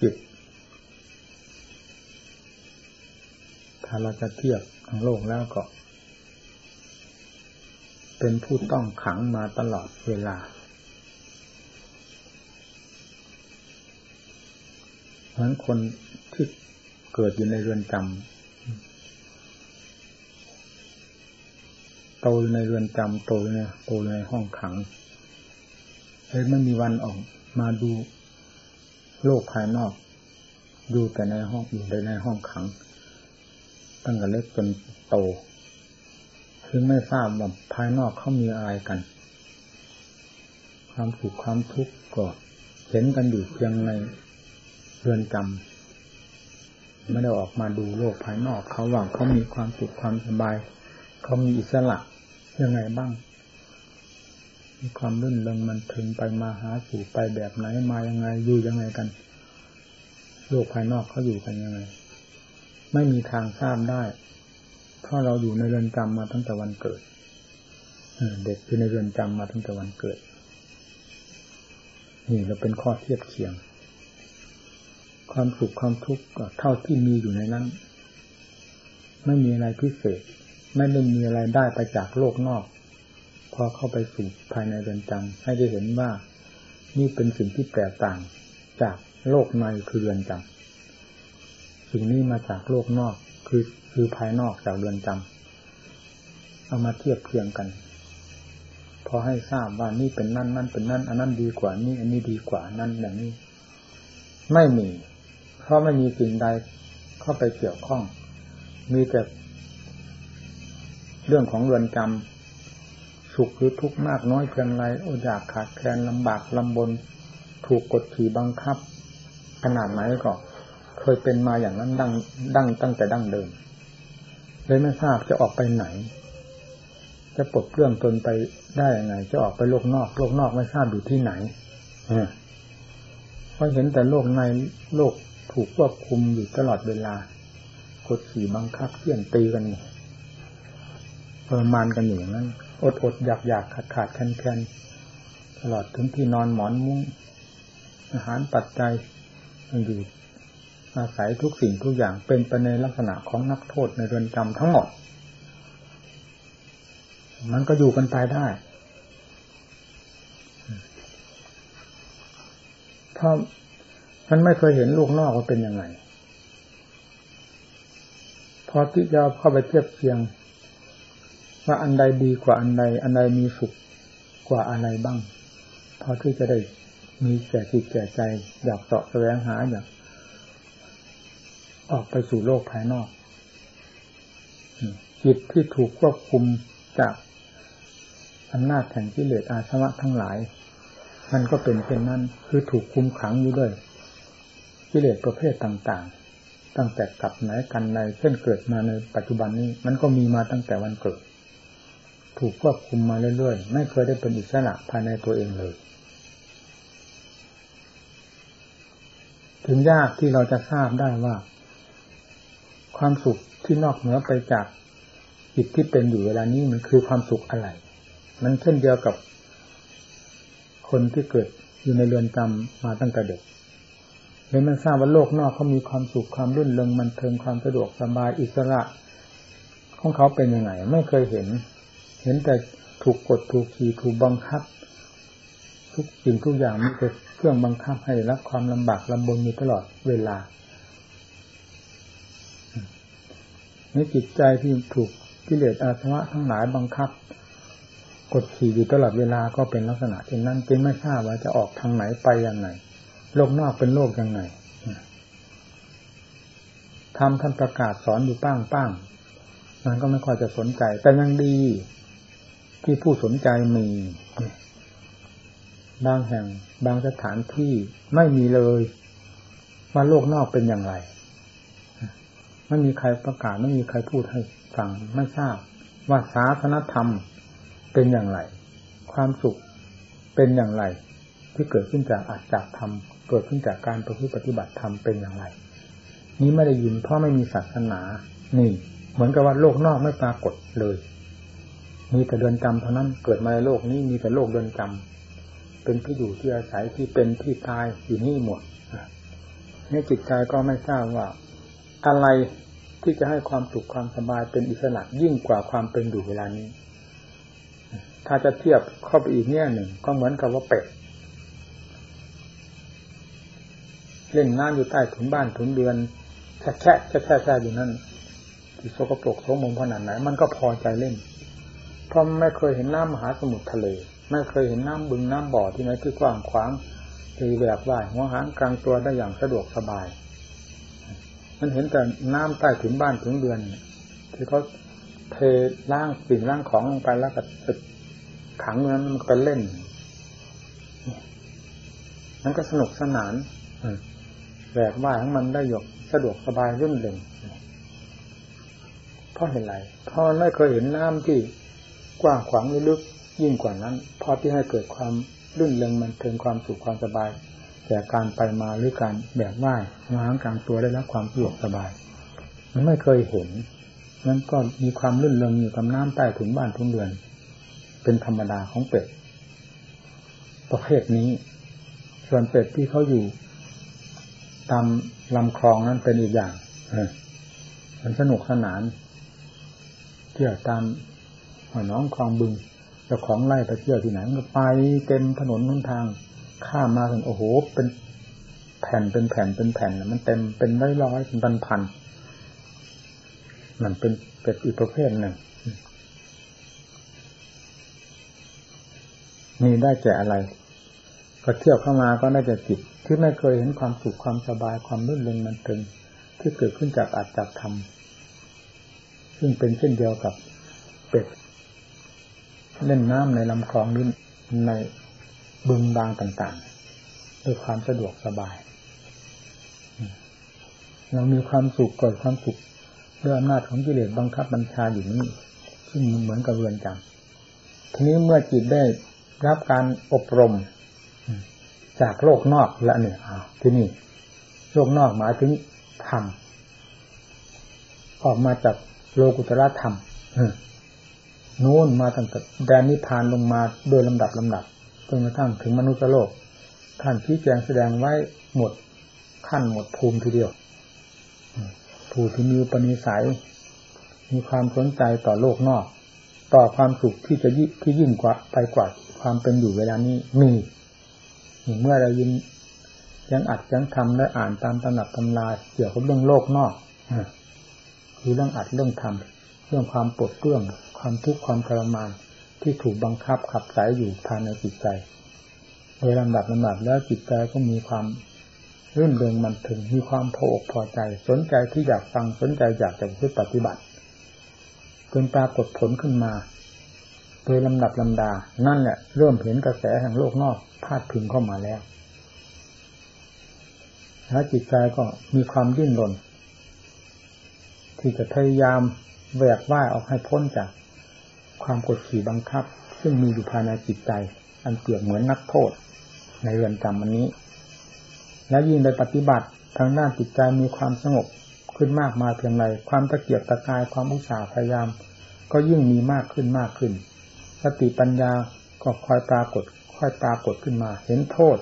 จิต ถ้าเราจะเทียบทังโลกแล้วก็ เป็นผู้ต้องขังมาตลอดเวลาเหมือนคนที่เกิดอยู่ในเรือนจำโตในเรือนจำโตในโตในห้องขังเลยไม่มีวันออกมาดู โลกภายนอกดูแต่ในห้องอยู่ในในห้องขัง ตั้งแต่เล็กจนโตคือไม่ทราบว่าภายนอกเขามีอะไรกัน ความสุขความทุกข์ก็เห็นกันอยู่เพียงในเรือนจำไม่ได้ออกมาดูโลกภายนอกเขาว่าเขามีความสุขความสบาย เขามีอิสระยังไงบ้าง ความรื่นเริงมันถึงไปมาหาสู่ไปแบบไหนมายังไงอยู่ยังไงกัน โลกภายนอกเขาอยู่กันยังไง ไม่มีทางทราบได้ เพราะเราอยู่ในเรือนจำมาตั้งแต่วันเกิดเด็กอยู่ในเรือนจำมาตั้งแต่วันเกิด นี่เราเป็นข้อเทียบเคียง ความสุขความทุกข์เท่าที่มีอยู่ในนั้น ไม่มีอะไรพิเศษ ไม่ได้มีอะไรได้ไปจากโลกนอก พอเข้าไปสู่ภายในเรือนจำให้ได้เห็นว่า นี่เป็นสิ่งที่แตกต่างจากโลกในคือเรือนจำสิ่งนี้มาจากโลกนอกคือคือภายนอกจากเรือนจำเอามาเทียบเทียงกัน พอให้ทราบว่านี่เป็นนั่นนั่นเป็นนั่นอันนั้นดีกว่านี่อันนี้ดีกว่านั่นอย่างนี้ ไม่มี เพราะไม่มีสิ่งใดเข้าไปเกี่ยวข้อง มีแต่เรื่องของเรือนจำ สุขหรือทุกข์มากน้อยเพียงไรอดอยากขาดแคลนลำบากลำบน ถูกกดขี่บังคับ ขนาดไหนก็เคยเป็นมาอย่างนั้นดังดังตั้งแต่ดั้งเดิมเลยไม่ทราบจะออกไปไหน จะปลดเครื่องตนไปได้ยังไง จะออกไปโลกนอก โลกนอกไม่ทราบอยู่ที่ไหนเพราะเห็นแต่โลกในโลกถูกควบคุมอยู่ตลอดเวลากดขี่บังคับเขี่ยนตีกันทรมานกันอย่างนั้น อดอดอยากอยากขาดขาดแค้นแค้นตลอดถึงที่นอนหมอนมุ้งอาหารปัจจัยมันอยู่อาศัยทุกสิ่งทุกอย่างเป็นไปในลักษณะของนักโทษในเรือนจำทั้งหมด มันก็อยู่กันไปได้ เพราะมันไม่เคยเห็นลูกนอกว่าเป็นยังไง พอที่จะเข้าไปเทียบเทียง ว่าอันใดดีกว่าอันใด อันใดมีสุขกว่าอะไรบ้าง พอที่จะได้มีแก่จิตแก่ใจ อยากเสาะแสวงหาอยากออกไปสู่โลกภายนอก จิตที่ถูกควบคุมจากอำนาจแห่งกิเลสอาสวะทั้งหลาย มันก็เป็นเป็นนั้นคือถูกคุมขังอยู่ด้วยกิเลสประเภทต่างๆ ตั้งแต่กลับไหนกันในเช่นเกิดมาในปัจจุบันนี้ มันก็มีมาตั้งแต่วันเกิด ถูกควบคุมมาเรื่อยๆ ไม่เคยได้เป็นอิสระภายในตัวเองเลย ถึงยากที่เราจะทราบได้ว่า ความสุขที่นอกเหนือไปจากจิตที่เป็นอยู่เวลานี้มันคือความสุขอะไร มันเช่นเดียวกับคนที่เกิดอยู่ในเรือนจำมาตั้งแต่เด็กเลยมันทราบว่าโลกนอกเขามีความสุขความรื่นเริงมันเทิงความสะดวกสบายอิสระของเขาเป็นยังไง ไม่เคยเห็น เห็นแต่ถูกกดถูกขี่ถูกบังคับ ทุกสิ่งทุกอย่างมีแต่เครื่องบังคับให้รับความลำบากลำบนอยู่ตลอดเวลาในจิตใจที่ถูกกิเลสอาสวะทั้งหลายบังคับ กดขี่อยู่ตลอดเวลาก็เป็นลักษณะเช่นนั้นจึงไม่ทราบว่าจะออกทางไหนไปยังไงโลกนอกเป็นโลกยังไงทำท่านประกาศสอนอยู่ป้างป้างมันก็ไม่ค่อยจะสนใจ แต่ยังดี ที่ผู้สนใจมี บางแห่ง บางสถานที่ไม่มีเลยว่าโลกนอกเป็นอย่างไร ไม่มีใครประกาศไม่มีใครพูดให้ฟังไม่ทราบ ว่าศาสนธรรมเป็นอย่างไร ความสุขเป็นอย่างไร ที่เกิดขึ้นจากอาจจากธรรมเกิดขึ้นจากการประพฤติปฏิบัติธรรมเป็นอย่างไร นี้ไม่ได้ยินเพราะไม่มีศาสนา นี่ เหมือนกับว่าโลกนอกไม่ปรากฏเลย มีแต่เดินจำเท่านั้นเกิดมาในโลกนี้มีแต่โลกเดินจำเป็นที่อยู่ที่อาศัยที่เป็นที่ตายอยู่นี่หมดนี่จิตใจก็ไม่ทราบว่า อะไรที่จะให้ความสุขความสบายเป็นอิสระยิ่งกว่าความเป็นอยู่เวลานี้ ถ้าจะเทียบเข้าไปอีกแง่หนึ่ง ก็เหมือนกับว่าเป็ดเล่นน้ำอยู่ใต้ถุนบ้านถุนเดือนแค่แค่แค่แค่อยู่นั่นที่โสกปรกโสมมขนาดไหนมันก็พอใจเล่น เพราะไม่เคยเห็นน้ำมหาสมุทรทะเล ไม่เคยเห็นน้ำบึงน้ำบ่อที่ไหนที่กว้างขวางตีแบบว่ายหัวหางกลางตัวได้อย่างสะดวกสบาย มันเห็นแต่น้ำใต้ถึงบ้านถึงเดือนที่เขาเทล่างสิ่งล่างของลงไปแล้วก็ขังนั้นมันก็เล่นนั่นก็สนุกสนานแบบว่ายของมันได้หยกสะดวกสบายรื่นเริงเพราะเห็นไรเพราะไม่เคยเห็นน้ำที่ กว้างขวางลึกยิ่งกว่านั้นพอที่ให้เกิดความรื่นเริงมันเทิงความสุขความสบายแต่การไปมาหรือการแบบว่ายง้างกลางตัวได้รับความสะดวกสบาย มันไม่เคยเห็นนั้นก็มีความรื่นเริงอยู่กับน้ำใต้ถุนบ้านทุนเดือน เป็นธรรมดาของเป็ดประเภทนี้ ส่วนเป็ดที่เขาอยู่ ตามลำคลองนั้นเป็นอีกอย่างมันสนุกสนานเที่ยวตาม หอน้องคลองบึงเจ้าของไล่ไปเที่ยวที่ไหนก็ไปเต็มถนนนุนทาง ข้ามมาถึงโอ้โห เป็นแผ่นเป็นแผ่นเป็นแผ่นมันเต็มเป็นร้อยร้อยเป็นพันพันมันเป็นเป็ดอีกประเภทหนึ่งมีได้แก่อะไร ก็เที่ยวเข้ามาก็ได้แก่จิตที่ไม่เคยเห็นความสุขความสบายความรื่นเริงมันเตึงที่เกิดขึ้นจากอัตจากธรรมซึ่งเป็นเช่นเดียวกับเป็ด เล่นน้ำในลำคลองนี้ในบึงบางต่างๆ ด้วยความสะดวกสบาย เรามีความสุขเกิดความสุขด้วยอำนาจของกิเลสบังคับบัญชาอยู่นี้ซึ่งเหมือนกับเรือนจำทีนี้เมื่อจิตได้รับการอบรม จากโลกนอกและเนี่ยที่นี่โลกนอกหมายถึงธรรมออกมาจากโลกุตระธรรม น้นมาตั้งแต่แดนนิพพานลงมาโดยลำดับลำดับจนกระทั่งถึงมนุษย์โลก ท่านชี้แจงแสดงไว้หมดขั้นหมดภูมิทีเดียวผู้ที่มีปณิสัย มีความสนใจต่อโลกนอก ต่อความสุขที่จะยิ่ที่ยิ่งกว่าไปกว่าความเป็นอยู่เวลานี้มีเมื่อเรายินยังอัดยังทำและอ่านตามตำหนักตำราเกี่ยวกับเรื่องโลกนอกคือเรื่องอัดเรื่องทำเรื่องความปวดเปื้อง ความทุกข์ความทรมานที่ถูกบังคับขับสายอยู่ภายในจิตใจ โดยลำดับลำดับแล้วจิตใจก็มีความรื่นเริงมันถึงมีความพออกพอใจ สนใจที่อยากฟังสนใจอยากจะปฏิบัติจนปรากฏผลขึ้นมา โดยลำดับลำดา นั่นแหละเริ่มเห็นกระแสแห่งโลกนอกพาดพึงเข้ามาแล้วแล้วจิตใจก็มีความดิ้นรนที่จะพยายามแหวกว่ายออกให้พ้นจาก ความกดขี่บังคับ ซึ่งมีอยู่ภายในจิตใจ อันเปรียบเหมือนนักโทษ ในเรือนจำวันนี้ และยิ่งในปฏิบัติทางด้านจิตใจมีความสงบขึ้นมากมาเพียงไรความตะเกียบตะกายความอุตสาห์พยายาม ก็ยิ่งมีมากขึ้นมากขึ้น สติปัญญาก็คอยปรากฏค่อยปรากฏขึ้นมา เห็นโทษ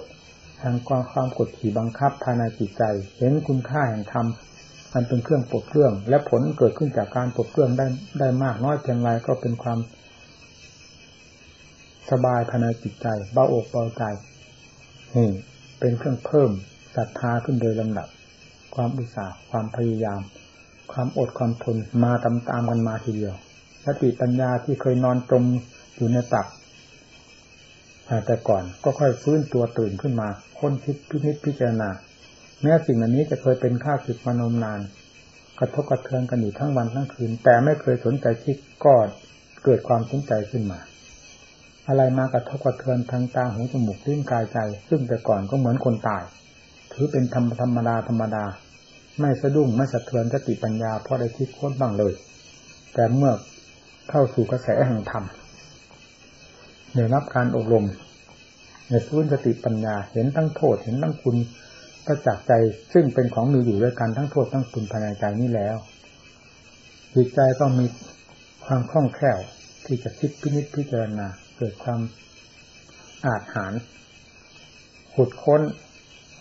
แห่งความความกดขี่บังคับภายในจิตใจ เห็นคุณค่าแห่งธรรม มันเป็นเครื่องปลดเครื่อง และผลเกิดขึ้นจากการปลดเครื่องได้ได้มากน้อยเพียงไรก็เป็นความสบายภายในจิตใจเบาอกเบาใจนี่เป็นเครื่องเพิ่มศรัทธาขึ้นโดยลำดับ ความอุตสาห์ความพยายาม ความอดความทนมาตามตามกันมาทีเดียวสติปัญญาที่เคยนอนจมอยู่ในตักแต่ก่อนก็ค่อยฟื้นตัวตื่นขึ้นมาค้นคิดพินิจพิจารณา แม้สิ่งเหล่านี้จะเคยเป็นข้าศึกมานมนาน กระทบกระเทือนกันอยู่ทั้งวันทั้งคืน แต่ไม่เคยสนใจคิดก็เกิดความสนใจขึ้นมา อะไรมากระทบกระเทือนทางตาหูจมูกลิ้นกายใจ ซึ่งแต่ก่อนก็เหมือนคนตาย ถือเป็นธรรมธรรมดาธรรมดา ไม่สะดุ้งไม่สะเทือนสติปัญญาเพราะได้คิดค้นบ้างเลย แต่เมื่อเข้าสู่กระแสแห่งธรรมได้รับการอบรมในฟื้นสติปัญญาเห็นทั้งโทษเห็นทั้งคุณ ประจักษ์ใจซึ่งเป็นของมีอยู่ด้วยกันทั้งโทษทั้งคุณภายในใจนี้แล้วจิตใจต้องมีความคล่องแคล่วที่จะคิดพินิจพิจารณาเกิดความอาจหารขุดค้น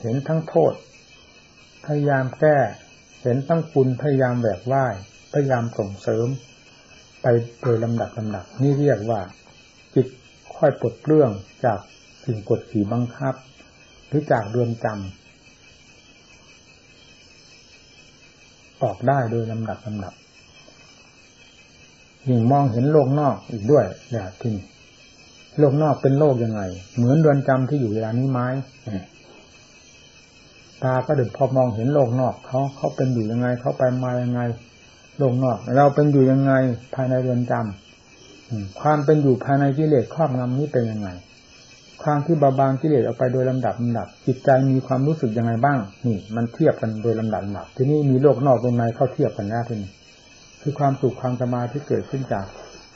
เห็นทั้งโทษ พยายามแก้ เห็นตั้งคุณพยายามแบกไหว้พยายามส่งเสริม ไปโดยลำดับลำดับนี่เรียกว่า จิตค่อยปลดเรื่องจากสิ่งกดขี่บังคับ หรือจากเรือนจำ ออกได้โดยลำดับลำดับยิ่งมองเห็นโลกนอกอีกด้วยเนี่ยที่นี่โลกนอกเป็นโลกยังไง เหมือนเรือนจำที่อยู่เวลานี้ไหมตาก็ดึกพอมองเห็นโลกนอกเขาเขาเป็นอยู่ยังไง เขาไปมายังไง โลกนอก เราเป็นอยู่ยังไง ภายในเรือนจำความเป็นอยู่ภายในกิเลสครอบงำนี้เป็นยังไง ความที่เบาบางกิเลสออกไปโดยลำดับลำดับ จิตใจมีความรู้สึกยังไงบ้าง นี่ มันเทียบกันโดยลำดับลำดับทีนี้มีโลกนอกตรงในเข้าเทียบกันแล้ทีนี้คือความสุขความสมาธิเกิดขึ้นจาก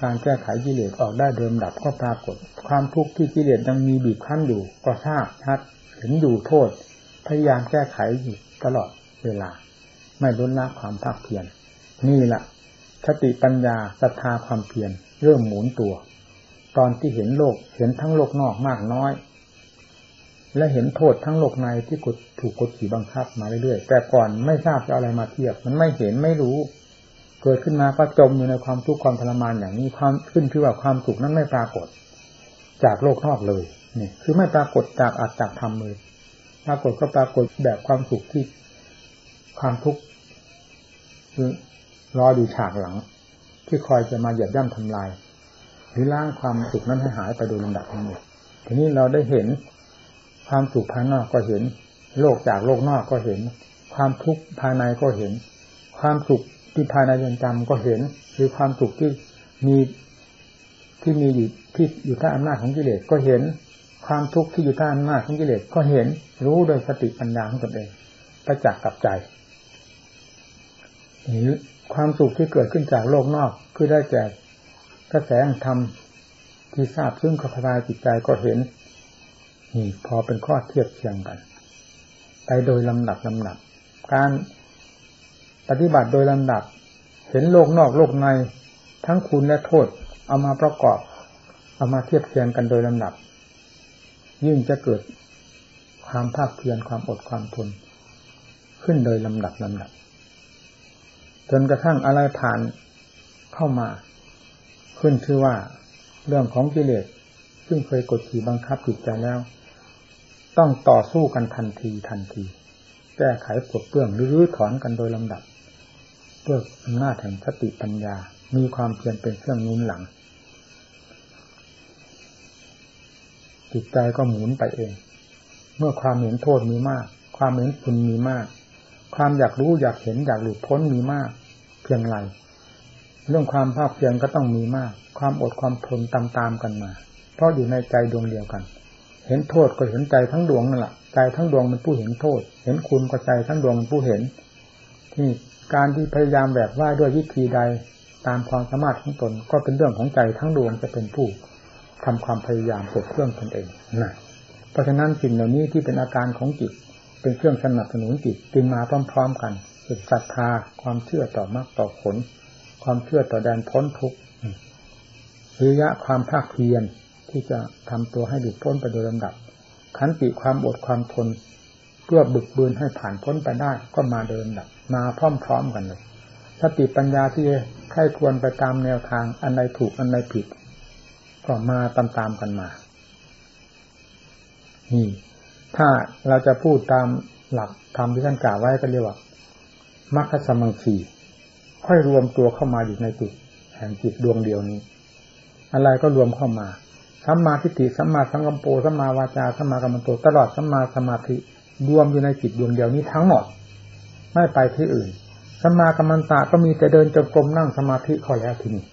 การแก้ไขกิเลสออกได้โดยลำดับก็ปรากฏ ความทุกข์ที่กิเลสยังมีบีบคั้นอยู่ ก็ทราบชัดเห็นอยู่โทษ พยายามแก้ไขอยู่ตลอดเวลา ไม่ลดละความภาคเพียรนี่แหละสติปัญญาศรัทธาความเพียรเริ่มหมุนตัว ตอนที่เห็นโลกเห็นทั้งโลกนอกมากน้อย และเห็นโทษทั้งโลกในที่กดถูกกดขี่บังคับมาเรื่อยๆแต่ก่อนไม่ทราบจะอะไรมาเทียบ มันไม่เห็นไม่รู้ เกิดขึ้นมาก็จมอยู่ในความทุกข์ความทรมานอย่างนี้ความขึ้นที่ว่าความสุขนั้นไม่ปรากฏ จากโลกนอกเลยนี่คือไม่ปรากฏจากอัตจากธรรมเลยปรากฏก็ปรากฏแบบความสุขที่ความทุกข์รออยู่ฉากหลัง ที่คอยจะมาเหยียบย่ำทำลาย หรือล้างความสุขนั้นให้หายไปโดยลำดับทั้ทีนี้เราได้เห็นความสุขภายนอกก็เห็น โลกจากโลกนอกก็เห็น ความทุกข์ภายในก็เห็น ความสุขที่ภายในเรือนจำก็เห็น คือความสุขที่มีที่มีอยู่ที่อยู่ใต้อำนาจของกิเลสก็เห็น ความทุกข์ที่อยู่ใต้อำนาจของกิเลสก็เห็น รู้โดยสติปัญญาของตนเองประจักษ์กับใจนี่ความสุขที่เกิดขึ้นจากโลกนอกคือได้แก่ กระแสธรรมที่ทราบซึ่งขพายจิตใจก็เห็นนี่พอเป็นข้อเทียบเทียงกัน ไปโดยลำดับลำดับ การปฏิบัติโดยลำดับ เห็นโลกนอกโลกในทั้งคุณและโทษ เอามาประกอบ เอามาเทียบเทียงกันโดยลำดับ ยิ่งจะเกิดความภาคเพียรความอดความทน ขึ้นโดยลำดับลำดับ จนกระทั่งอะไรผ่านเข้ามา ขึ้นชื่อว่าเรื่องของกิเลสซึ่งเคยกดขี่บังคับจิตใจแล้ว ต้องต่อสู้กันทันทีทันที แก้ไขปลดเปลื้องหรือถอนกันโดยลำดับด้วยอำนาจแห่งสติปัญญา มีความเพียรเป็นเครื่องนุนหลัง จิตใจก็หมุนไปเอง เมื่อความเห็นโทษมีมาก ความเห็นคุณมีมาก ความอยากรู้อยากเห็นอยากหลุดพ้นมีมาก เพียงไร เรื่องความภาคเพียรก็ต้องมีมาก ความอดความทนตามๆกันมา เพราะอยู่ในใจดวงเดียวกัน เห็นโทษก็เห็นใจทั้งดวงนั่นแหละใจทั้งดวงมันผู้เห็นโทษ เห็นคุณก็ใจทั้งดวงมันผู้เห็น ที่การที่พยายามแบบว่าด้วยวิธีใดตามความสามารถของตน ก็เป็นเรื่องของใจทั้งดวงจะเป็นผู้ทำความพยายามปลดเครื่องตนเองนะเพราะฉะนั้นสิ่งเหล่านี้ที่เป็นอาการของจิต เป็นเครื่องสนับสนุนจิตจึงมาพร้อม ๆ กันศรัทธาความเชื่อต่อมรรคต่อผล ความเชื่อต่อแดนพ้นทุกข์วิริยะความภาคเพียรที่จะทำตัวให้หลุดพ้นไปโดยลำดับ ขันติความอดความทน เพื่อบึกบืนให้ผ่านพ้นไปได้ก็มาเดินดับ มาพร้อมๆกันเลยสติปัญญาที่ใครควรไปตามแนวทางอันใดถูกอันใดผิด ก็มาตามๆกันมา นี่ ถ้าเราจะพูดตามหลักธรรมที่ท่านกล่าวไว้ก็เรียกว่ามัคคสมังคี ค่อยรวมตัวเข้ามาอยู่ในจิตแห่งจิตดวงเดียวนี้ อะไรก็รวมเข้ามาสัมมาทิฏฐิสัมมาสังกัมโปสัมมาวาจาสัมมากรรมโตตลอดสัมมาสมาธิรวมอยู่ในจิตดวงเดียวนี้ทั้งหมด ไม่ไปที่อื่นสัมมากรรมันตาก็มีแต่เดินจงกรมนั่งสมาธิข้อแล้วทีนี้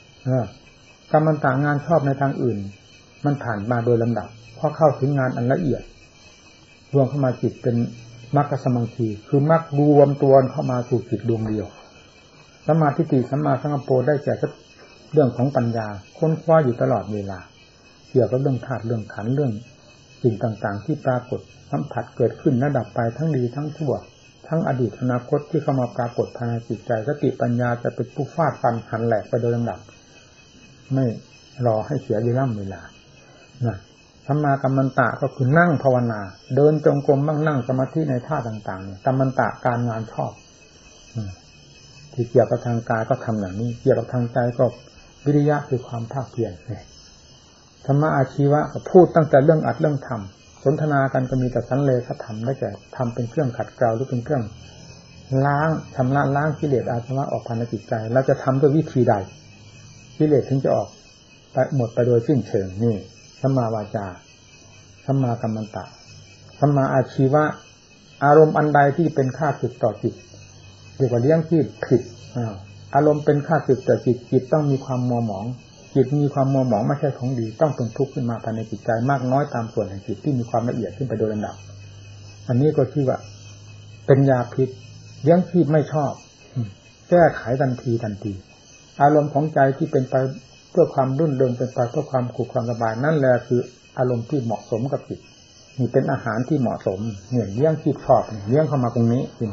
กรรมันตางานชอบในทางอื่น มันผ่านมาโดยลำดับพอเข้าถึงงานอันละเอียด รวมเข้ามาจิตเป็นมรรคสมังคีคือมรรครวมตัวเข้ามาสู่จิตดวงเดียว สมาธิติสัมมาสังกปรได้แก่เรื่องของปัญญา ค้นคว้าอยู่ตลอดเวลา เกี่ยวกับเรื่องธาตุเรื่องขันเรื่องสิ่งต่างๆ ที่ปรากฏสัมผัสเกิดขึ้นระดับไปทั้งดีทั้งชั่ว ทั้งอดีตอนาคตที่เข้ามาปรากฏภายในจิตใจสติปัญญาจะเป็นผู้ฟาดฟันหันแหลกไปโดยลำดับ ไม่รอให้เสียเวลาเวลานะสัมมากัมมันตะก็คือนั่งภาวนา เดินจงกรมบ้างนั่งสมาธิในท่าต่างๆกัมมันตะการงานชอบ ที่เกี่ยวกับทางกายก็ทำอย่างนี้ เกี่ยวกับทางใจก็วิริยะคือความภาคเพียรเนี่ยธรรมะอาชีวะก็พูดตั้งแต่เรื่องอัดเรื่องทำสนทนากันก็มีแต่สันเลขธรรมได้แก่ทำเป็นเครื่องขัดเกลาหรือเป็นเครื่องล้างชำระล้างกิเลสอาสวะออกภายในจิตใจเราจะทำด้วยวิธีใดกิเลสถึงจะออกไปหมดไปโดยสิ้นเชิงนี่สัมมาวาจาสัมมากัมมันตะสัมมาอาชีวะ อารมณ์อันใดที่เป็นค่าสึกต่อจิต เรียกว่าเลี้ยงที่ผิดอารมณ์เป็นค่าสึกต่อจิตจิตต้องมีความมัวหมอง จิตมีความมัวหมองไม่ใช่ของดี ต้องเป็นทุกข์ขึ้นมาภายในจิตใจมากน้อยตามส่วนแห่งจิตที่มีความละเอียดขึ้นไปโดยลำดับ อันนี้ก็ชื่อว่า เป็นยาพิษเลี้ยงที่ไม่ชอบแก้ไขทันทีทันที อารมณ์ของใจที่เป็นไปเพื่อความรุ่นเริงเป็นไปเพื่อความขุความสบายนั่นแหละคืออารมณ์ที่เหมาะสมกับจิตนี่เป็นอาหารที่เหมาะสมเนี่ยเลี้ยงที่ชอบเลี้ยงเข้ามาตรงนี้จริง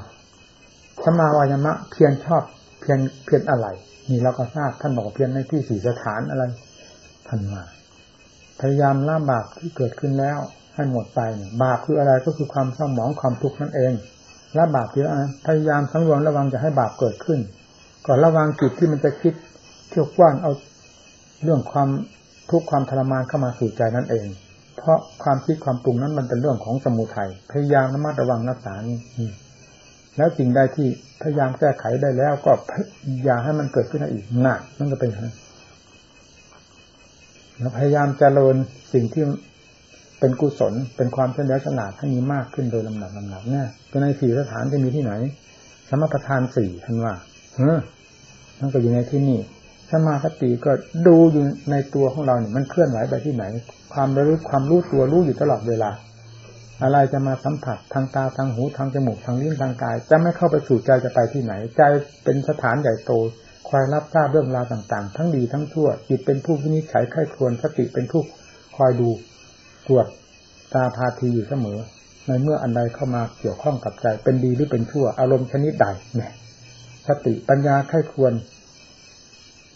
สมาวายมะเพียรชอบเพียรเพียรอะไร นี่เราก็ทราบท่านบอกเพียรในที่สี่สถานอะไรท่านมาพยายามละบาปที่เกิดขึ้นแล้ว ให้หมดไปบาปคืออะไรก็คือความเศร้าหมองความทุกข์นั่นเองละบาปคือะไรพยายามสังวรระวังจะให้บาปเกิดขึ้นก่อนระวังจิตที่มันจะคิดเที่ยวกว้านเอาเรื่องความทุกข์ความทรมานเข้ามาสู่ใจนั่นเอง เพราะความคิดความปรุงนั้นมันเป็นเรื่องของสมุทัยพยายามระมัดระวังรักษานี่ แล้วสิ่งใดที่พยายามแก้ไขได้แล้ว ก็อย่าให้มันเกิดขึ้นอีกหนักนั่นก็เป็นแล้วพยายามเจริญสิ่งที่เป็นกุศลเป็นความเฉลียวฉลาดให้มีมากขึ้นโดยลำดับลำดับเนี่ยก็ในสี่สถานจะมีที่ไหน สมประทานสี่ท่านว่าเฮ้อนั่นก็อยู่ในที่นี่สมาสติก็ดูอยู่ในตัวของเราเนี่ยมันเคลื่อนไหวไปที่ไหน ความระลึกความรู้ตัวรู้อยู่ตลอดเวลา อะไรจะมาสัมผัสทางตาทางหูทางจมูกทางลิ้นทางกาย จะไม่เข้าไปสู่ใจจะไปที่ไหน ใจเป็นสถานใหญ่โตคอยรับทราบเรื่องราวต่างๆ ทั้งดีทั้งชั่วจิตเป็นผู้วินิจฉัยไข้ควรสติเป็นผู้คอยดูตรวจตาพาทีอยู่เสมอ ในเมื่ออันใดเข้ามาเกี่ยวข้องกับใจ เป็นดีหรือเป็นชั่ว อารมณ์ชนิดใดเนี่ยสติปัญญาไข้ควร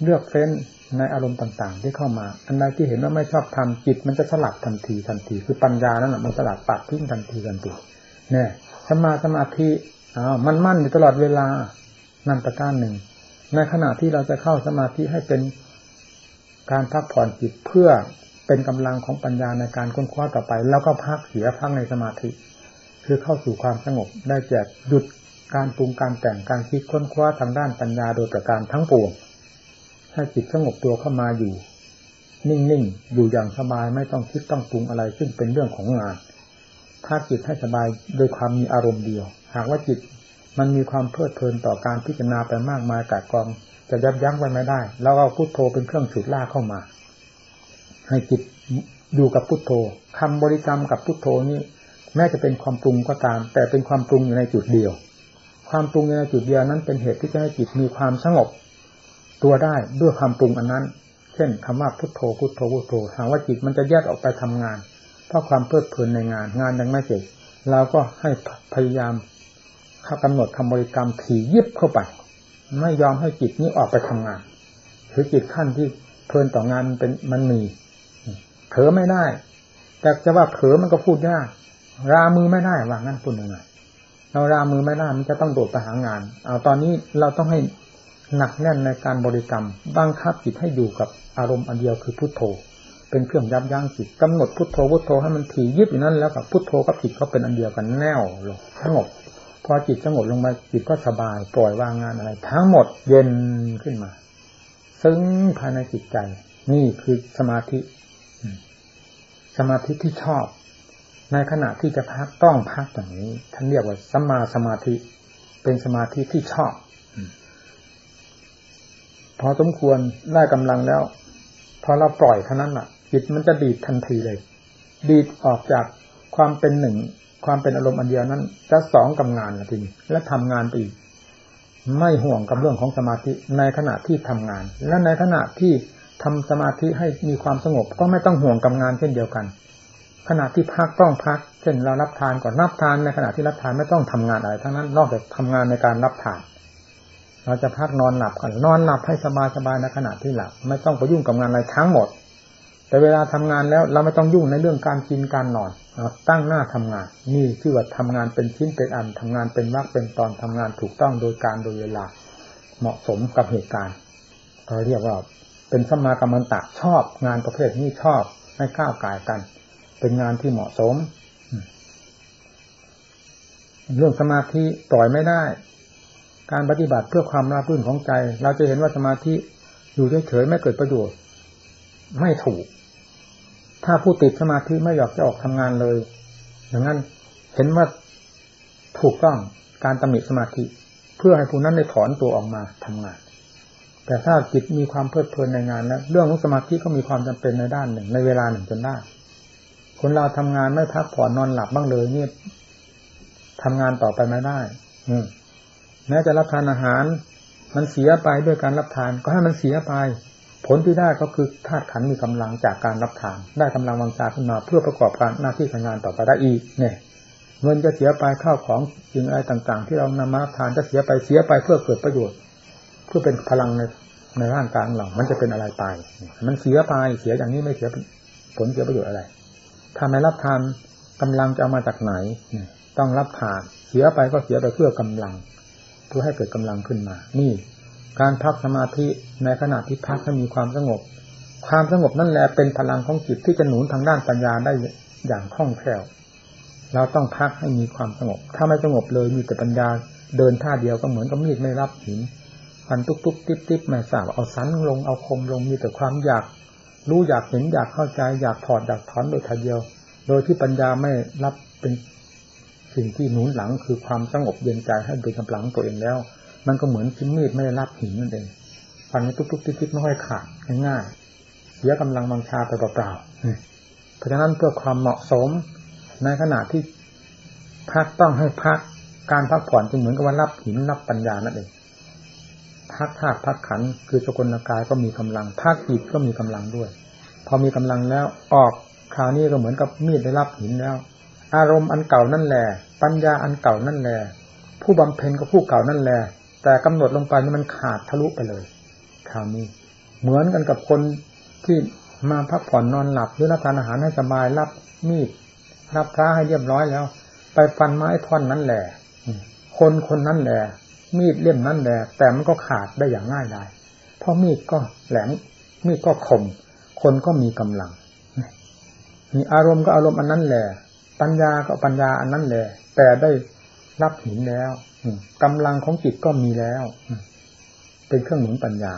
เลือกเฟ้น ในอารมณ์ต่าง ๆ ที่เข้ามา อันใดที่เห็นว่าไม่ชอบทำจิต มันจะสลัดทันทีทันที คือปัญญานั้นแหละมันสลัดปัดทิ้งทันทีทันทีเนี่ยสมาสมาธิอ้าวมันมั่นอยู่ตลอดเวลานั่นประการหนึ่ง ในขณะที่เราจะเข้าสมาธิให้เป็นการพักผ่อนจิตเพื่อเป็นกำลังของปัญญาในการค้นคว้าต่อไป แล้วก็พักเสียพักในสมาธิ คือเข้าสู่ความสงบได้แจกหยุดการปรุงการแต่งการคิดค้นคว้าทางด้านปัญญาโดยประการทั้งปวง ถ้าจิตสงบตัวเข้ามาอยู่ นิ่งๆ อยู่อย่างสบายไม่ต้องคิดต้องปรุงอะไร ซึ่งเป็นเรื่องของงาน ถ้าจิตให้สบายโดยความมีอารมณ์เดียว หากว่าจิตมันมีความเพลิดเพลินต่อการพิจารณาไปมากมายกายกอง จะยับยั้งไว้ไม่ได้ แล้วเอาพุโทโธเป็นเครื่องฉุดล่าเข้ามา ให้จิตอยู่กับพุโทโธคำบริกรรมกับพุโทโธนี้แม้จะเป็นความปรุงก็ตาม แต่เป็นความปรุงอยู่ในจุดเดียว ความปรุงในจุดเดียวนั้นเป็นเหตุที่จะให้จิตมีความสงบ ตัวได้ด้วยความปรุงอันนั้น เช่นคำว่าพุทโธพุทโธพุทโธหาว่าจิตมันจะแยกออกไปทำงาน เพราะความเพลิดเพลินในงานงานยังไม่เสร็จเราก็ให้พยายามข้ากำหนดคำบริกรรมถี่ยิบเข้าไป ไม่ยอมให้จิตนี้ออกไปทำงานคือจิตขั้นที่เพลินต่องานเป็นมันมีเผลอไม่ได้แต่จะว่าเผลอมันก็พูดยากรามือไม่ได้ว่างั้นพูดยังไงเรารามือไม่ได้มันจะต้องโดดไปหางาน เอาตอนนี้เราต้องให้ หนักแน่นในการบริกรรมบังคับจิตให้อยู่กับอารมณ์อันเดียวคือพุทโธ เป็นเครื่องยับยั้งจิตกำหนดพุทโธพุทโธให้มันถี่ยิบอยู่นั้นแล้วกับพุทโธกับจิตก็เป็นอันเดียวกันแน่วลงสงบพอจิตสงบลงมาจิตก็สบาย ปล่อยวางงานอะไร ทั้งหมดเย็นขึ้นมา ซึ่งภายในจิตใจ นี่คือสมาธิ สมาธิที่ชอบ ในขณะที่จะพักต้องพักอย่างนี้ท่านเรียกว่าสมาสมาธิ เป็นสมาธิที่ชอบ พอสมควรได้กำลังแล้ว พอเราปล่อยเท่านั้นอะ จิตมันจะดีดทันทีเลย ดีดออกจากความเป็นหนึ่ง ความเป็นอารมณ์อันเดียวนั้นจะสองกับงานทีนี้และทำงานไปอีกไม่ห่วงกับเรื่องของสมาธิในขณะที่ทำงาน และในขณะที่ทำสมาธิให้มีความสงบ ก็ไม่ต้องห่วงกับงานเช่นเดียวกัน ขณะที่พักต้องพัก เช่นเรารับทานก่อนรับทานในขณะที่รับทานไม่ต้องทำงานอะไรทั้งนั้น นอกจากทำงานในการรับทาน เราจะพักนอนหลับกันนอนหลับให้สบายสบายในขณะที่หลับ ไม่ต้องไปยุ่งกับงานอะไรทั้งหมด แต่เวลาทำงานแล้วเราไม่ต้องยุ่งในเรื่องการกินการนอนตั้งหน้าทำงาน นี่ชื่อว่าทำงานเป็นชิ้นเป็นอันทำงานเป็นวักเป็นตอนทำงานถูกต้องโดยการโดยเวลาเหมาะสมกับเหตุการณ์เราเรียกว่าเป็นสมากรรมตะชอบ งานประเภทนี้ชอบไม่ก้าวกายกัน เป็นงานที่เหมาะสม เรื่องสมาธิปล่อยไม่ได้ การปฏิบัติเพื่อความราบรื่นของใจ เราจะเห็นว่าสมาธิอยู่เฉยๆไม่เกิดประโยชน์ ไม่ถูก ถ้าผู้ติดสมาธิไม่อยากจะออกทำงานเลย อย่างนั้นเห็นว่าถูกต้องการตำหนิสมาธิ เพื่อให้ผู้นั้นได้ถอนตัวออกมาทำงาน แต่ถ้าจิตมีความเพลิดเพลินในงานแล้วเรื่องของสมาธิก็มีความจำเป็นในด้านหนึ่ง ในเวลาหนึ่งจนได้คนเราทำงานไม่พักผ่อนนอนหลับบ้างเลยนี่ทำงานต่อไปไม่ได้ อื แม้จะรับทานอาหาร มันเสียไปด้วยการรับทาน ก็ให้มันเสียไป ผลที่ได้ก็คือธาตุขันมีกำลังจากการรับทาน ได้กำลังวังชาขึ้นมา เพื่อประกอบการหน้าที่การงานต่อไปได้อีกเนี่ยเงินจะเสียไปข้าวของสิ่งอะไรต่างๆ ที่เรานำมาทานจะเสียไปเสียไปเพื่อเกิดประโยชน์ เพื่อเป็นพลังในในร่างกายเรา มันจะเป็นอะไรไป มันเสียไปเสียอย่างนี้ไม่เสียผลเสียประโยชน์อะไรถ้าไม่รับทานกำลังจะเอามาจากไหน ต้องรับทาน เสียไปก็เสียไปเพื่อกำลัง เพื่อให้เกิดกำลังขึ้นมา นี่ การพักสมาธิในขณะที่พักให้มีความสงบ ความสงบนั่นแหละเป็นพลังของจิตที่จะหนุนทางด้านปัญญาได้อย่างคล่องแคล่ว เราต้องพักให้มีความสงบ ถ้าไม่สงบเลยมีแต่ปัญญาเดินท่าเดียวก็เหมือนกับมีดไม่รับหินฟันตุ๊กตุ๊กติ๊บติ๊บไม่ทราบเอาสันลงเอาคมลงมีแต่ความอยาก รู้อยากเห็นอยากเข้าใจอยากถอดอยากถอนโดยทีเดียว โดยที่ปัญญาไม่รับเป็น สิ่งที่หนุนหลังคือความสงบเย็นใจให้เป็นกำลังตัวเองแล้ว มันก็เหมือนชิ้นมีดไม่ได้รับหินนั่นเองฟันทุกๆทิศๆไม่ค่อยขาดง่ายๆเสียกำลังบังชาไปเปล่าๆเพราะฉะนั้นเพื่อความเหมาะสมในขณะที่พักต้องให้พักการพักผ่อนจึงเหมือนกับว่ารับหินรับปัญญานั่นเองพักธาตุพักขันคือสกลกายก็มีกำลังพักจิตก็มีกำลังด้วย พอมีกำลังแล้วออกคราวนี้ก็เหมือนกับมีดได้รับหินแล้ว อารมณ์อันเก่านั่นแหละปัญญาอันเก่านั่นแหละผู้บำเพ็ญก็ผู้เก่านั่นแหละแต่กำหนดลงไปนี่มันขาดทะลุไปเลยคราวนี้ เหมือนกันกับคนที่มาพักผ่อนนอนหลับหรือรับทานอาหารให้สบายรับมีดรับพระให้เรียบร้อยแล้ว ไปฟันไม้ท่อนนั้นแหละคนคนนั้นแหละมีดเล่มนั้นแหละแต่มันก็ขาดได้อย่างง่ายดายเพราะมีดก็แหลมมีดก็คมคนก็มีกำลังมีอารมณ์ก็อารมณ์อันนั้นแหละ ปัญญาก็ปัญญาอันนั้นแหละแต่ได้รับหินแล้วกำลังของจิตก็มีแล้วเป็นเครื่องหนุนปัญญา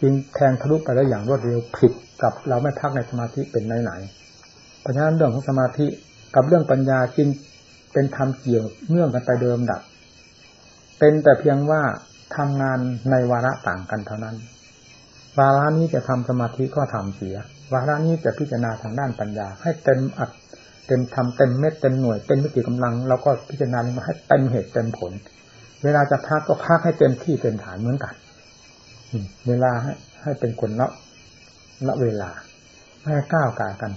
จึงแทงทะลุไปได้อย่างรวดเร็วผิดกับเราไม่พักในสมาธิเป็นไหนไหนเพราะฉะนั้นเรื่องของสมาธิกับเรื่องปัญญาจึงเป็นธรรมเกี่ยวเนื่องกันไปเดิมดับ เป็นแต่เพียงว่าทำงานในวาระต่างกันเท่านั้น วาระนี้จะทำสมาธิก็ทำเสีย วาระนี้จะพิจารณาทางด้านปัญญา ให้เต็มอัด เต็มทำเต็มเม็ดเต็มหน่วยเต็มมิติกำลังเราก็พิจารณาลงมาให้เต็มเหตุเต็มผล เวลาจะพักก็พักให้เต็มที่เต็มฐานเหมือนกันเวลาให้ให้เป็นคนละละเวลาไม่ก้าวกายกัน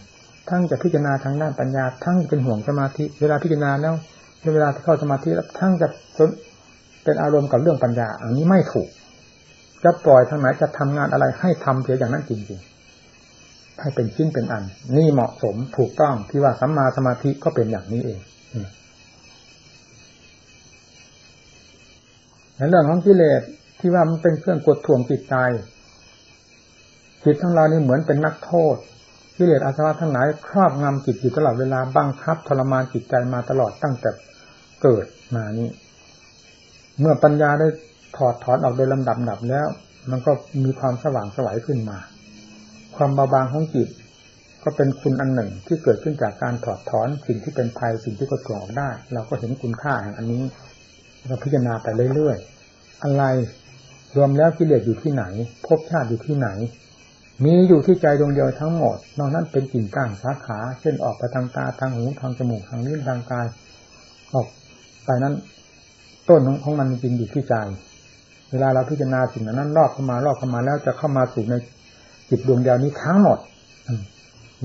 ทั้งจะพิจารณาทางด้านปัญญา ทั้งเป็นห่วงสมาธิ เวลาพิจารณาแล้วเวลาที่เข้าสมาธิแล้วทั้งจะเป็นอารมณ์กับเรื่องปัญญา อันนี้ไม่ถูกจะปล่อยทางไหนจะทำงานอะไรให้ทำเพียงอย่างนั้นจริงๆ ให้เป็นชิ้นเป็นอัน นี่เหมาะสมถูกต้องที่ว่าสัมมาสมาธิก็เป็นอย่างนี้เองในเรื่องของกิเลสที่ว่ามันเป็นเครื่องกดท่วงจิตใจจิตทั้งเรานี่เหมือนเป็นนักโทษกิเลสอาสวะทั้งหลายครอบงำจิตอยู่ตลอดเวลาบังคับทรมานจิตใจมาตลอดตั้งแต่เกิดมานี้เมื่อปัญญาได้ถอดถอนออกโดยลำดับดับแล้ว มันก็มีความสว่างสวัยขึ้นมา ความเบาบางของจิต ก็เป็นคุณอันหนึ่งที่เกิดขึ้นจากการถอดถอนสิ่งที่เป็นภัยสิ่งที่กดกลออกได้ เราก็เห็นคุณค่าแห่งอันนี้เราพิจารณาไปเรื่อยๆอะไรรวมแล้วกิเลสอยู่ที่ไหนภพชาติอยู่ที่ไหน มีอยู่ที่ใจดวงเดียวทั้งหมด นอกนั้นเป็นกิ่งก้านสาขา เช่นออกไปทางตาทางหูทางจมูกทางลิ้นทางกายออกไปนั้นต้นของมันจริงอยู่ที่ใจ เวลาเราพิจารณาสิ่งนั้นรอบเข้ามา รอบเข้ามาแล้วจะเข้ามาสู่ใน จิตดวงเดียวนี้ทั้งหมด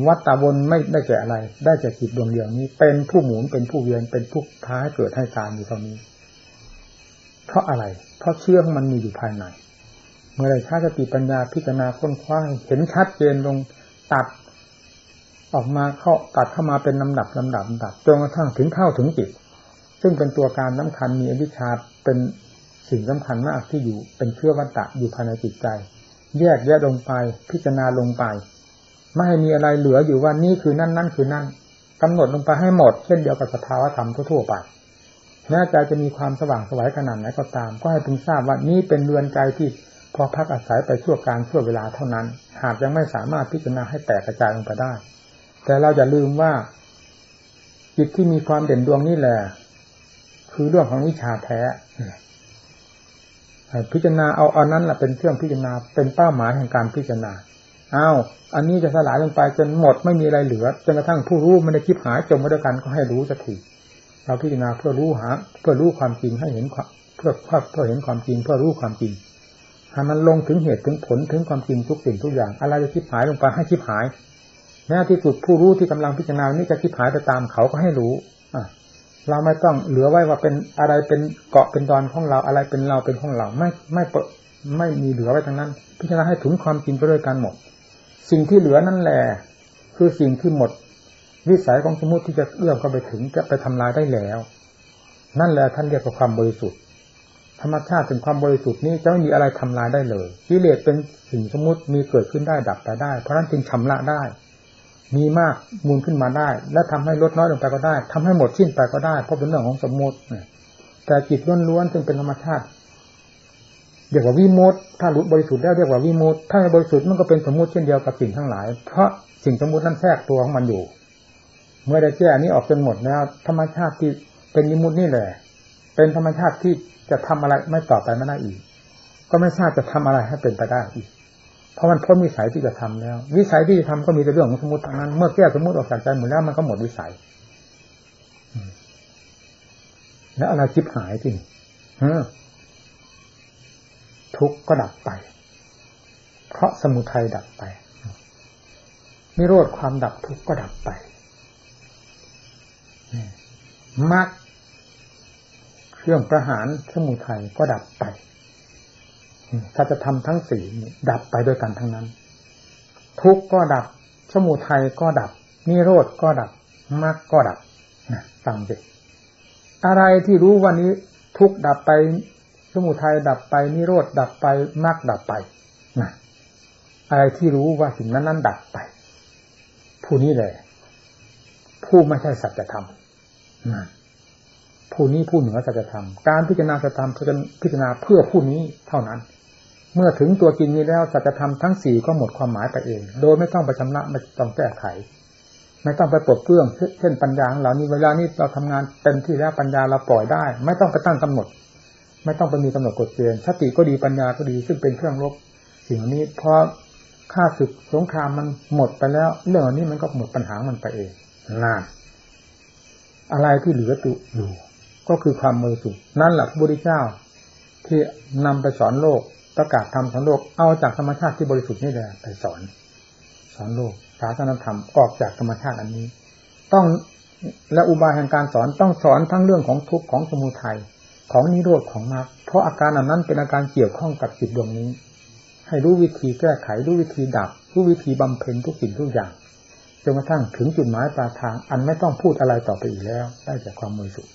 วัตตาวนไม่ได้แก่อะไร ได้แก่จิตดวงเดียวนี้ เป็นผู้หมุนเป็นผู้เวียนเป็นผู้ท้าให้เกิดให้การอยู่ตรงนี้ เพราะอะไร เพราะเชื่อของมันมีอยู่ภายในเมื่อไรชาสติปัญญาพิจารณาค้นคว้าเห็นชัดเจนลงตัดออกมาเข้าตัดเข้ามาเป็นลำดับลำดับลำดับจนกระทั่งถึงเข้าถึงจิต ซึ่งเป็นตัวการสาคัญมีอวิชชาเป็นสิ่งสำคัญมากที่อยู่เป็นเชื่อวัตตะอยู่ภายในจิตใจ แยกแยะลงไป พิจารณาลงไป ไม่ให้มีอะไรเหลืออยู่ว่านี่คือนั่นนั่นคือนั่นกำหนดลงไปให้หมด เช่นเดียวกับสภาวธรรมทั่วไปแม้ใจจะมีความสว่างสวัยขนาดไหนก็ตาม ก็ให้พึงทราบว่านี้เป็นเรือนใจที่พอพักอาศัยไปชั่วการชั่วเวลาเท่านั้น หากยังไม่สามารถพิจารณาให้แตกกระจายลงไปได้ แต่เราอย่าลืมว่า จิตที่มีความเด่นดวงนี่แหละ คือเรื่องของวิชาแท้ พิจารณาเอาอานั้นแหละเป็นเครื่องพิจารณาเป็นเป้าหมายแห่งการพิจารณาอ้าวอันนี้จะสลายลงไปจนหมดไม่มีอะไรเหลือจนกระทั่งผู้รู้มันได้คิดหายจมมาด้วยกันก็ให้รู้สักทีเราพิจารณาเพื่อรู้หา เพื่อรู้ความจริงให้เห็นเพื่อเพื่อเห็นความจริง เพื่อรู้ความจริงให้มันลงถึงเหตุถึงผลถึงความจริงทุกสิ่งทุกอย่าง อะไรจะคิดหายลงไปให้คิดหายแม้ที่สุดผู้รู้ที่กำลังพิจารณานี้จะคิดหายไปตามเขาก็ให้รู้อะ เราไม่ต้องเหลือไว้ว่าเป็นอะไรเป็นเกาะเป็นดอนของเราอะไรเป็นเราเป็นของเราไม่ไม่เปิดไม่มีเหลือไว้ทั้งนั้น พิจารณาให้ถึงความจริงไปด้วยกันหมด สิ่งที่เหลือนั่นแหละคือสิ่งที่หมด วิสัยของสมมติที่จะเอื้อมเข้าไปถึงจะไปทำลายได้แล้ว นั่นแหละท่านเรียกว่าความบริสุทธิ์ธรรมชาติถึงความบริสุทธิ์นี้จะไม่มีอะไรทำลายได้เลยกิเลสเป็นสิ่งสมมติมีเกิดขึ้นได้ดับไปได้ เพราะนั้นจึงชำระได้ มีมากมูลขึ้นมาได้ และทำให้ลดน้อยลงไปก็ได้ทำให้หมดสิ้นไปก็ได้ เพราะเป็นเรื่องของสมมติแต่จิตล้วนๆซึ่งเป็นธรรมชาติเรียกว่าวิมุตถ้าหลุดบริสุทธิ์แล้วเรียกว่าวิมุตถ้าไม่บริสุทธิ์มันก็เป็นสมมติเช่นเดียวกับสิ่งทั้งหลาย เพราะสิ่งสมมตินั้นแทรกตัวของมันอยู่ เมื่อได้แก้นี้ออกจนหมดแล้วธรรมชาติที่เป็นนิมุตินี่แหละ เป็นธรรมชาติที่จะทำอะไรไม่ต่อไปไม่ได้อีก ก็ไม่ทราบจะทำอะไรให้เป็นไปได้อีก เพราะมันพ้นวิสัยที่จะทำแล้ว วิสัยที่จะทำก็มีแต่เรื่องของสมมติทางนั้นเมื่อแก้สมมติออกจากใจหมดแล้วมันก็หมดวิสัยแล้วอะไรจิบหายจริงทุกข์ก็ดับไป เพราะสมุทัยดับไปนิโรธความดับทุกข์ก็ดับไปมรรคเครื่องประหารสมุทัยก็ดับไป ถ้าจะทำทั้งสี่ดับไปด้วยกันทั้งนั้น ทุกก็ดับ สมุทัยก็ดับ นิโรธก็ดับมรรคก็ดับนะฟังดิอะไรที่รู้วันนี้ ทุกดับไป สมุทัยดับไป นิโรธดับไปมรรคดับไปนะอะไรที่รู้ว่าสิ่งนั้นนั้นดับไป ผู้นี้แหละผู้ไม่ใช่สัจธรรมผู้นี้ผู้เหนือสัจธรรม การพิจารณาสัจธรรมจะพิจารณาเพื่อผู้นี้เท่านั้น เมื่อถึงตัวจริงนี้แล้วสัจธรรมทั้งสี่ก็หมดความหมายไปเอง โดยไม่ต้องไปชำระไม่ต้องแก้ไข ไม่ต้องไปปลดเปลื้องเช่นปัญญาของเรานี่เวลานี้เราทำงานเต็มที่แล้วปัญญาเราปล่อยได้ ไม่ต้องไปตั้งกำหนด ไม่ต้องไปมีกำหนดกฎเกณฑ์สติก็ดีปัญญาก็ดีซึ่งเป็นเครื่องลบสิ่งนี้พอค่าศึกสงครามมันหมดไปแล้ว เรื่องนี้มันก็หมดปัญหามันไปเองนานอะไรที่เหลือตุอยู่ก็คือความมือสุนั่นแหละพระพุทธเจ้า ที่นำไปสอนโลก ประกาศธรรมสอนโลกเอาจากธรรมชาติที่บริสุทธิ์นี่แหละไปสอน สอนโลกศาสนธรรมออกจากธรรมชาติอันนี้ ต้องและอุบายแห่งการสอนต้องสอนทั้งเรื่องของทุกข์ของสมุทัยของนิโรธของมรรคเพราะอาการอันนั้นเป็นอาการเกี่ยวข้องกับจิตดวงนี้ ให้รู้วิธีแก้ไขรู้วิธีดับรู้วิธีบำเพ็ญทุกสิ่งทุกอย่างจนกระทั่งถึงจุดหมายปลายทาง อันไม่ต้องพูดอะไรต่อไปอีกแล้ว ได้จากความมือสุด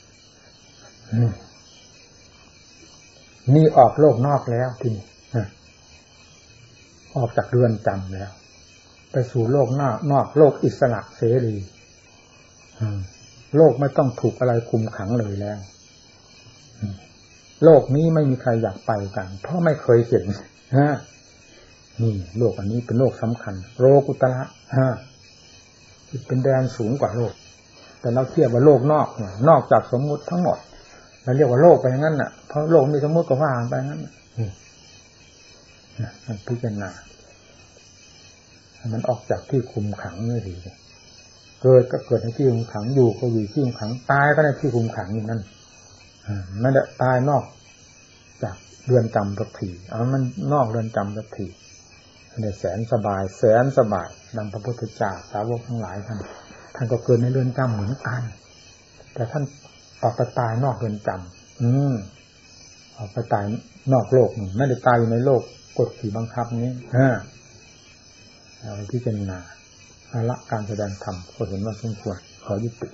นี่ออกโลกนอกแล้วทีนี้ ออกจากเรือนจำแล้ว ไปสู่โลกนอกนอกโลกอิสระเสรีโลกไม่ต้องถูกอะไรคุมขังเลยแล้ว โลกนี้ไม่มีใครอยากไปกัน เพราะไม่เคยเห็นฮะนี่โลกอันนี้เป็นโลกสำคัญ โลกุตระฮะเป็นแดนสูงกว่าโลก แต่เราเทียบว่าโลกนอก นอกจากสมมุติทั้งหมดเราเรียกว่าโลกไปงั้นน่ะเพราะโลกมีสมมุติก็ว่าไปงั้น มันพิจารณามันออกจากที่คุมขังนี่ดีเกิดก็เกิดในที่คุมขังอยู่ก็อยู่ที่คุมขังตายก็ในที่คุมขังอย่นั้นไม่ได้ตายนอก จากเรือนจำสักทีเอามันนอกเรือนจำสักทีเนี่ยแสนสบาย แสนสบายดังพระพุทธเจ้าสาวกทั้งหลายท่านท่านก็เกิดในเรือนจำเหมือนกันแต่ท่านออกไปตายนอกเรือนจำอืมออกไปตายนอกโลกไม่ได้ตายอยู่ในโลก กฎขี่บังคับนี้ฮะเอาไปพิจารณาอาละการแสดงธรรมก็เห็นว่าสมควรขอยุติ